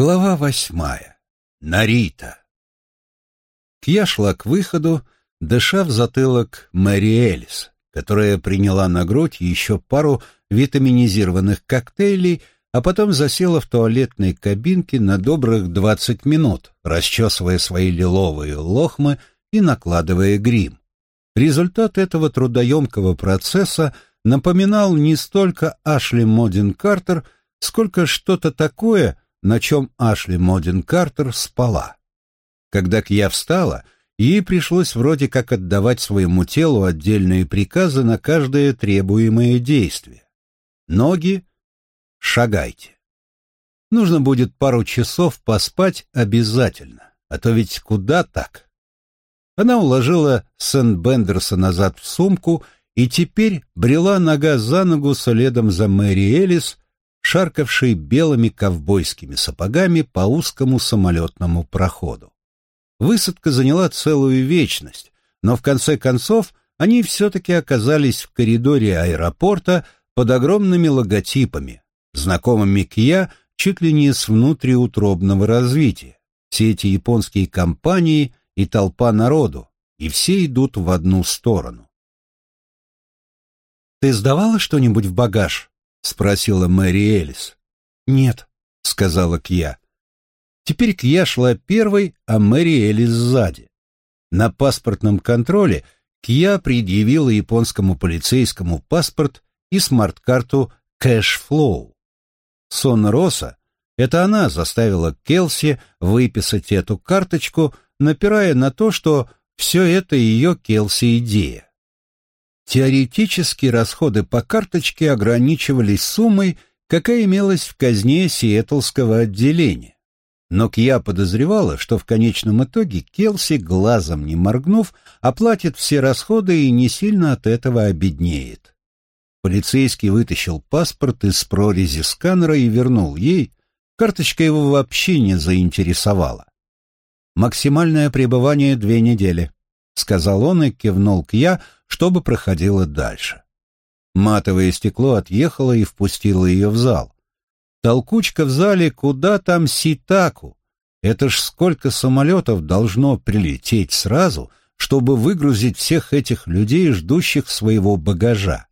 Глава восьмая. Нарита. Кья шла к выходу, дыша в затылок Мэри Элис, которая приняла на грудь еще пару витаминизированных коктейлей, а потом засела в туалетной кабинке на добрых двадцать минут, расчесывая свои лиловые лохмы и накладывая грим. Результат этого трудоемкого процесса напоминал не столько Ашли Модин Картер, сколько что-то такое — на чем Ашли Модин Картер спала. Когда Кья встала, ей пришлось вроде как отдавать своему телу отдельные приказы на каждое требуемое действие. Ноги — шагайте. Нужно будет пару часов поспать обязательно, а то ведь куда так? Она уложила Сент-Бендерса назад в сумку и теперь брела нога за ногу следом за Мэри Элис, шаркавший белыми ковбойскими сапогами по узкому самолетному проходу. Высадка заняла целую вечность, но в конце концов они все-таки оказались в коридоре аэропорта под огромными логотипами, знакомыми Кия чуть ли не с внутриутробного развития. Все эти японские компании и толпа народу, и все идут в одну сторону. «Ты сдавала что-нибудь в багаж?» — спросила Мэри Элис. «Нет», — сказала Кья. Теперь Кья шла первой, а Мэри Элис сзади. На паспортном контроле Кья предъявила японскому полицейскому паспорт и смарт-карту Cash Сон Роса — это она заставила Келси выписать эту карточку, напирая на то, что все это ее Келси идея. Теоретически расходы по карточке ограничивались суммой, какая имелась в казне Сиэтлского отделения. Но Кья подозревала, что в конечном итоге Келси, глазом не моргнув, оплатит все расходы и не сильно от этого обеднеет. Полицейский вытащил паспорт из прорези сканера и вернул ей. Карточка его вообще не заинтересовала. «Максимальное пребывание две недели», — сказал он и кивнул к я, чтобы проходила дальше. Матовое стекло отъехало и впустило ее в зал. Толкучка в зале куда там Ситаку? Это ж сколько самолетов должно прилететь сразу, чтобы выгрузить всех этих людей, ждущих своего багажа.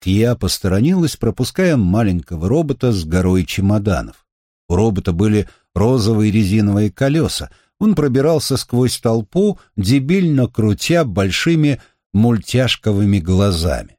Кия посторонилась, пропуская маленького робота с горой чемоданов. У робота были розовые резиновые колеса. Он пробирался сквозь толпу, дебильно крутя большими мультяшковыми глазами.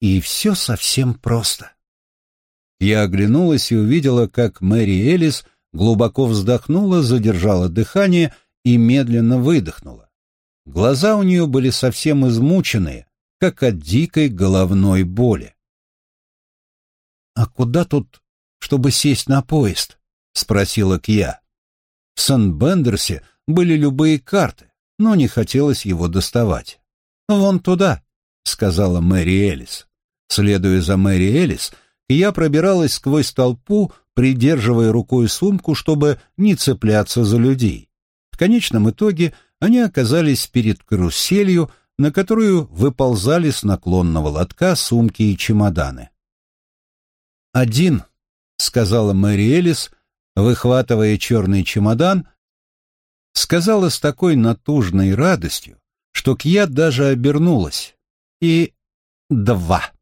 И все совсем просто. Я оглянулась и увидела, как Мэри Элис глубоко вздохнула, задержала дыхание и медленно выдохнула. Глаза у нее были совсем измученные, как от дикой головной боли. «А куда тут, чтобы сесть на поезд?» — спросила Кья. В Сан-Бендерсе были любые карты но не хотелось его доставать. «Вон туда», — сказала Мэри Элис. Следуя за Мэри Элис, я пробиралась сквозь толпу, придерживая рукой сумку, чтобы не цепляться за людей. В конечном итоге они оказались перед каруселью, на которую выползали с наклонного лотка сумки и чемоданы. «Один», — сказала Мэри Элис, выхватывая черный чемодан сказала с такой натужной радостью, что Кья даже обернулась. И два.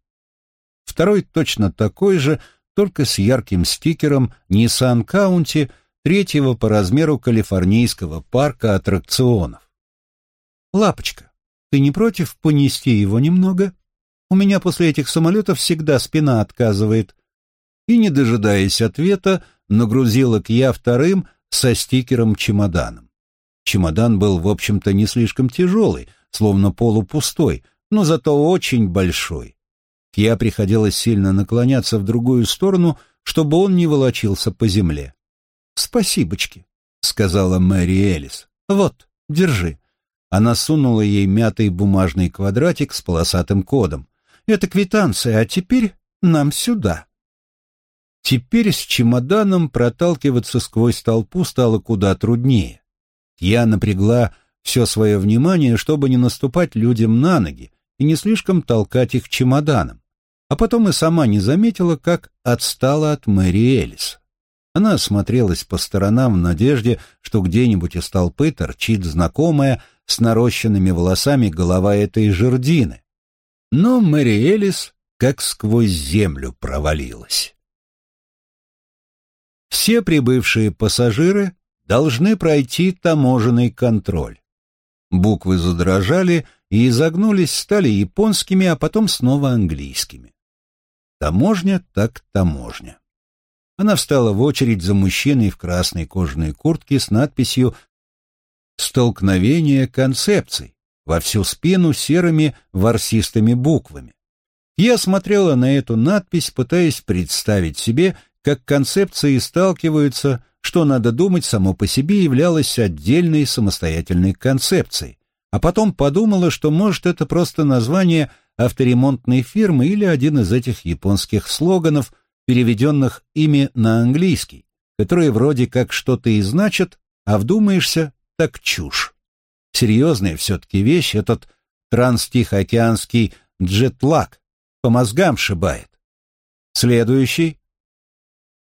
Второй точно такой же, только с ярким стикером Nissan County третьего по размеру калифорнийского парка аттракционов. «Лапочка, ты не против понести его немного? У меня после этих самолетов всегда спина отказывает». И, не дожидаясь ответа, нагрузила Кья вторым со стикером чемоданом. Чемодан был, в общем-то, не слишком тяжелый, словно полупустой, но зато очень большой. Я приходилось сильно наклоняться в другую сторону, чтобы он не волочился по земле. «Спасибочки», — сказала Мэри Элис. «Вот, держи». Она сунула ей мятый бумажный квадратик с полосатым кодом. «Это квитанция, а теперь нам сюда». Теперь с чемоданом проталкиваться сквозь толпу стало куда труднее. Я напрягла все свое внимание, чтобы не наступать людям на ноги и не слишком толкать их чемоданом, а потом и сама не заметила, как отстала от Мэри Элис. Она осмотрелась по сторонам в надежде, что где-нибудь из толпы торчит знакомая с нарощенными волосами голова этой жердины. Но Мэри Элис как сквозь землю провалилась. Все прибывшие пассажиры должны пройти таможенный контроль. Буквы задрожали и изогнулись, стали японскими, а потом снова английскими. Таможня так таможня. Она встала в очередь за мужчиной в красной кожаной куртке с надписью «Столкновение концепций» во всю спину серыми ворсистыми буквами. Я смотрела на эту надпись, пытаясь представить себе, как концепции сталкиваются, что надо думать само по себе являлось отдельной самостоятельной концепцией, а потом подумала, что может это просто название авторемонтной фирмы или один из этих японских слоганов, переведенных ими на английский, которые вроде как что-то и значат, а вдумаешься, так чушь. Серьезная все-таки вещь этот транстихоокеанский джетлаг, по мозгам шибает. Следующий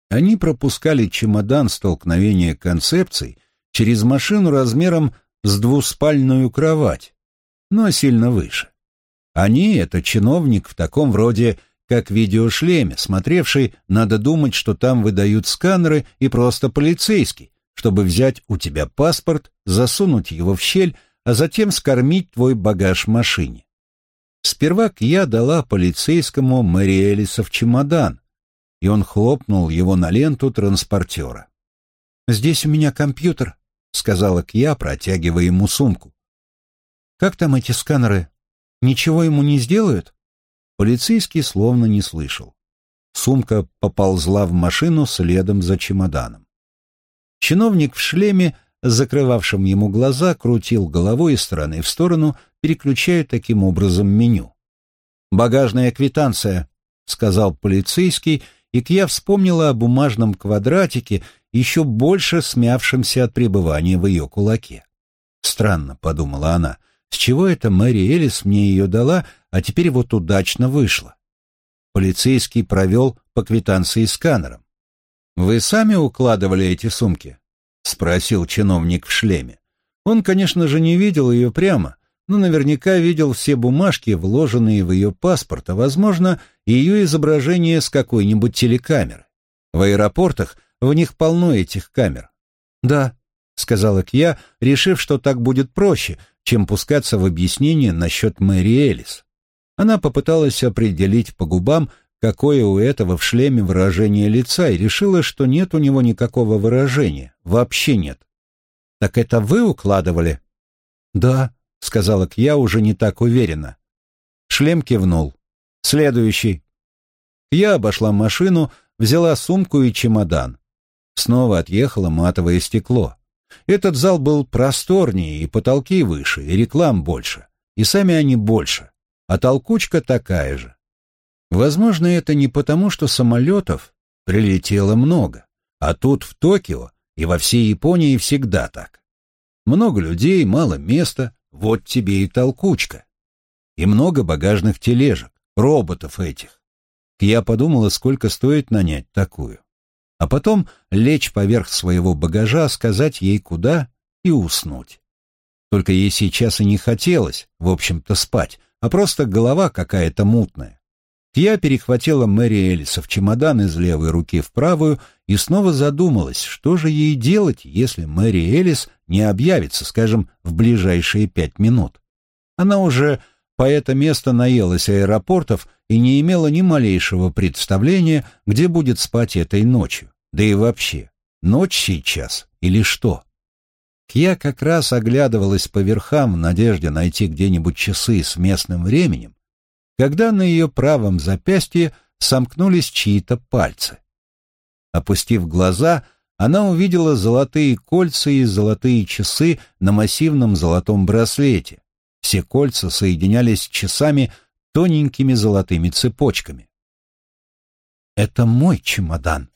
они пропускали чемодан столкновения концепций через машину размером с двуспальную кровать, но сильно выше. Они — это чиновник в таком вроде, как видеошлеме, смотревший, надо думать, что там выдают сканеры и просто полицейский, чтобы взять у тебя паспорт, засунуть его в щель, а затем скормить твой багаж в машине. Сперва я дала полицейскому Мэри Элиса в чемодан, и он хлопнул его на ленту транспортера. «Здесь у меня компьютер», — сказала Кья, протягивая ему сумку. «Как там эти сканеры? Ничего ему не сделают?» Полицейский словно не слышал. Сумка поползла в машину следом за чемоданом. Чиновник в шлеме, закрывавшем ему глаза, крутил головой из стороны в сторону, переключая таким образом меню. «Багажная квитанция», — сказал полицейский, — и Кья вспомнила о бумажном квадратике, еще больше смявшемся от пребывания в ее кулаке. «Странно», — подумала она, — «с чего это Мэри Элис мне ее дала, а теперь вот удачно вышла?» Полицейский провел по квитанции сканером. «Вы сами укладывали эти сумки?» — спросил чиновник в шлеме. Он, конечно же, не видел ее прямо, но наверняка видел все бумажки, вложенные в ее паспорт, а, возможно, ее изображение с какой-нибудь телекамеры. В аэропортах в них полно этих камер. «Да», — сказала Кья, решив, что так будет проще, чем пускаться в объяснение насчет Мэри Элис. Она попыталась определить по губам, какое у этого в шлеме выражение лица, и решила, что нет у него никакого выражения, вообще нет. «Так это вы укладывали?» «Да», — сказала Кья уже не так уверенно. Шлем кивнул. «Следующий». Я обошла машину, взяла сумку и чемодан. Снова отъехало матовое стекло. Этот зал был просторнее, и потолки выше, и реклам больше, и сами они больше, а толкучка такая же. Возможно, это не потому, что самолетов прилетело много, а тут в Токио и во всей Японии всегда так. Много людей, мало места, вот тебе и толкучка. И много багажных тележек, роботов этих. Я подумала, сколько стоит нанять такую. А потом лечь поверх своего багажа, сказать ей куда и уснуть. Только ей сейчас и не хотелось, в общем-то, спать, а просто голова какая-то мутная. Я перехватила Мэри Элиса в чемодан из левой руки в правую и снова задумалась, что же ей делать, если Мэри Элис не объявится, скажем, в ближайшие пять минут. Она уже по это место наелась аэропортов и не имела ни малейшего представления, где будет спать этой ночью. Да и вообще, ночь сейчас или что? Я как раз оглядывалась по верхам в надежде найти где-нибудь часы с местным временем, когда на ее правом запястье сомкнулись чьи-то пальцы. Опустив глаза, она увидела золотые кольца и золотые часы на массивном золотом браслете. Все кольца соединялись часами тоненькими золотыми цепочками. «Это мой чемодан».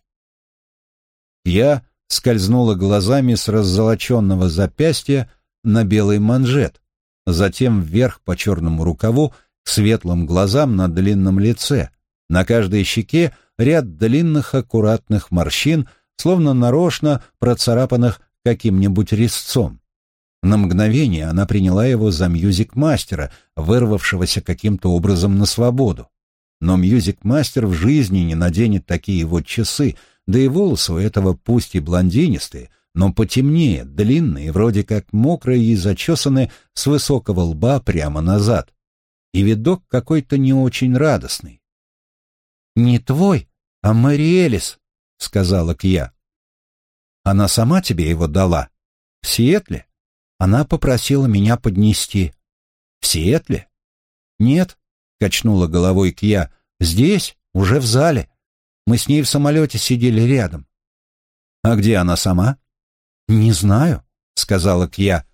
Я скользнула глазами с раззолоченного запястья на белый манжет, затем вверх по черному рукаву к светлым глазам на длинном лице. На каждой щеке ряд длинных аккуратных морщин словно нарочно процарапанных каким-нибудь резцом. На мгновение она приняла его за music-мастера, вырвавшегося каким-то образом на свободу. Но music-мастер в жизни не наденет такие вот часы, да и волосы у этого пусть и блондинистые, но потемнее, длинные, вроде как мокрые и зачесаны с высокого лба прямо назад. И видок какой-то не очень радостный. «Не твой, а Мэри Элис», — сказала Кья. «Она сама тебе его дала? В Сиэтле?» Она попросила меня поднести. В Сиэтле? Нет, качнула головой Кья. Здесь, уже в зале. Мы с ней в самолете сидели рядом. А где она сама? Не знаю, сказала Кья.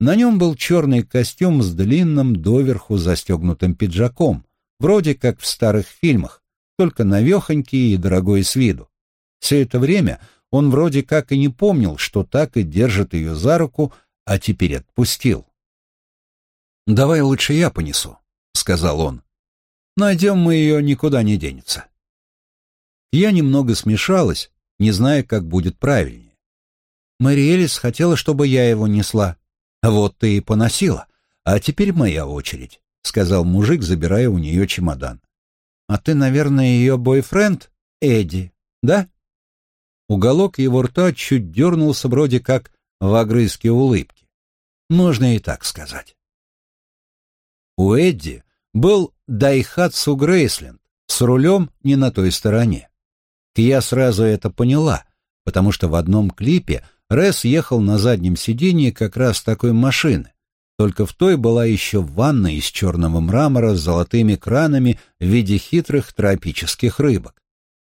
На нем был черный костюм с длинным доверху застегнутым пиджаком, вроде как в старых фильмах, только навехонький и дорогой с виду. Все это время он вроде как и не помнил, что так и держит ее за руку, а теперь отпустил. «Давай лучше я понесу», — сказал он. «Найдем мы ее, никуда не денется». Я немного смешалась, не зная, как будет правильнее. Мэри хотела, чтобы я его несла. Вот ты и поносила. А теперь моя очередь, — сказал мужик, забирая у нее чемодан. А ты, наверное, ее бойфренд, Эдди, да? Уголок его рта чуть дернулся вроде как в огрызке улыбки. Можно и так сказать. У Эдди был Дайхатсу Грейсленд с рулем не на той стороне. Я сразу это поняла, потому что в одном клипе Рэс ехал на заднем сиденье как раз такой машины, только в той была еще ванна из черного мрамора с золотыми кранами в виде хитрых тропических рыбок.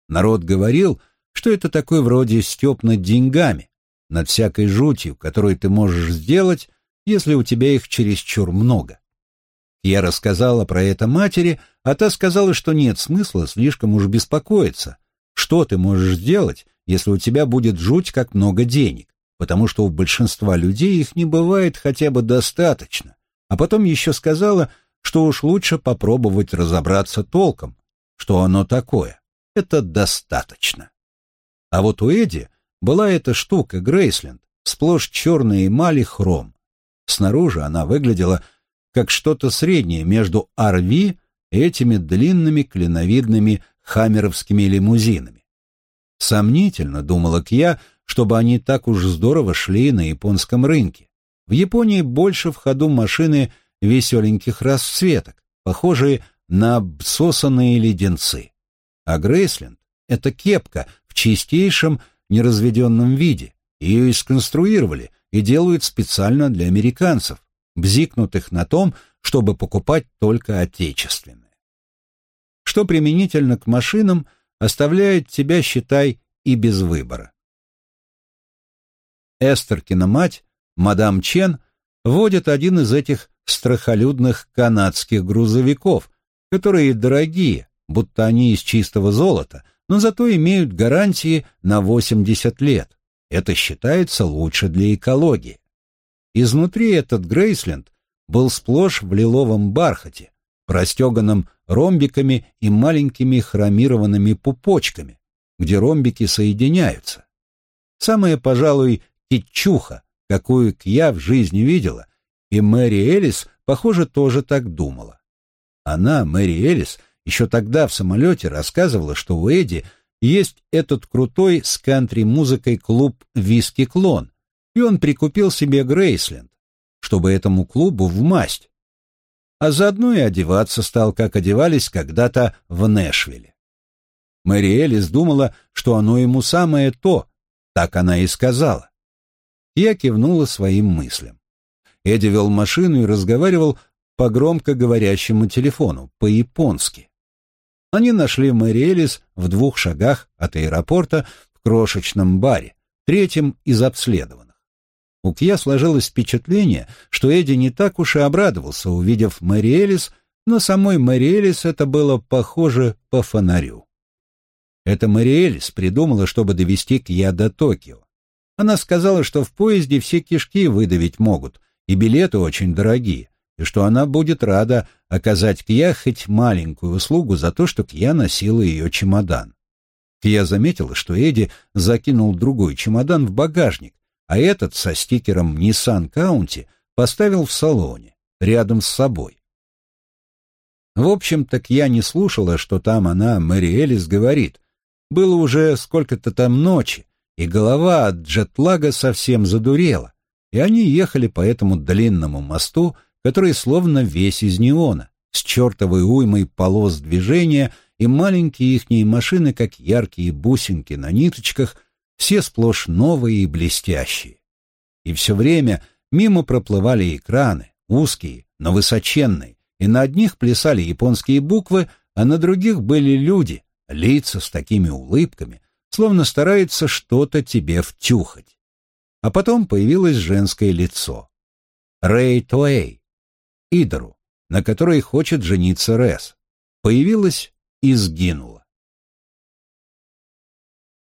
Народ говорил, что это такой вроде степ над деньгами, над всякой жутью, которую ты можешь сделать, если у тебя их чересчур много. Я рассказала про это матери, а та сказала, что нет смысла слишком уж беспокоиться. Что ты можешь сделать, если у тебя будет жуть как много денег? Потому что у большинства людей их не бывает хотя бы достаточно. А потом еще сказала, что уж лучше попробовать разобраться толком, что оно такое. Это достаточно. А вот у Эдди была эта штука, Грейсленд, сплошь черная эмаль и хром. Снаружи она выглядела как что-то среднее между RV и этими длинными клиновидными хаммеровскими лимузинами. Сомнительно, думала Кья, чтобы они так уж здорово шли на японском рынке. В Японии больше в ходу машины веселеньких расцветок, похожие на обсосанные леденцы. А Грейсленд — это кепка чистейшем неразведенном виде. Ее и сконструировали и делают специально для американцев, бзикнутых на том, чтобы покупать только отечественное. Что применительно к машинам, оставляет тебя, считай, и без выбора. Эстеркина мать, мадам Чен, водит один из этих страхолюдных канадских грузовиков, которые дорогие, будто они из чистого золота, но зато имеют гарантии на 80 лет. Это считается лучше для экологии. Изнутри этот Грейсленд был сплошь в лиловом бархате, простеганном ромбиками и маленькими хромированными пупочками, где ромбики соединяются. Самая, пожалуй, китчуха, какую я в жизни видела, и Мэри Элис, похоже, тоже так думала. Она, Мэри Элис, еще тогда в самолете рассказывала, что у Эдди есть этот крутой с кантри-музыкой клуб «Виски Клон», и он прикупил себе Грейсленд, чтобы этому клубу в масть. А заодно и одеваться стал, как одевались когда-то в Нэшвилле. Мэри Элис думала, что оно ему самое то, так она и сказала. Я кивнула своим мыслям. Эдди вел машину и разговаривал по громкоговорящему телефону, по-японски. Они нашли Мэри в двух шагах от аэропорта в крошечном баре, третьем из обследованных. У Кья сложилось впечатление, что Эдди не так уж и обрадовался, увидев Мэри но самой Мэри это было похоже по фонарю. Это Мэри придумала, чтобы довести Кья до Токио. Она сказала, что в поезде все кишки выдавить могут, и билеты очень дорогие, и что она будет рада оказать Кья хоть маленькую услугу за то, что Кья носила ее чемодан. Я заметила, что Эдди закинул другой чемодан в багажник, а этот со стикером Nissan County поставил в салоне, рядом с собой. В общем, так я не слушала, что там она, Мэри Элис, говорит. Было уже сколько-то там ночи, и голова от джетлага совсем задурела, и они ехали по этому длинному мосту, который словно весь из неона, с чертовой уймой полос движения, и маленькие ихние машины, как яркие бусинки на ниточках, все сплошь новые и блестящие. И все время мимо проплывали экраны, узкие, но высоченные, и на одних плясали японские буквы, а на других были люди, лица с такими улыбками, словно старается что-то тебе втюхать. А потом появилось женское лицо. Рэй Туэй, Идору, на которой хочет жениться Рес, появилась и сгинула.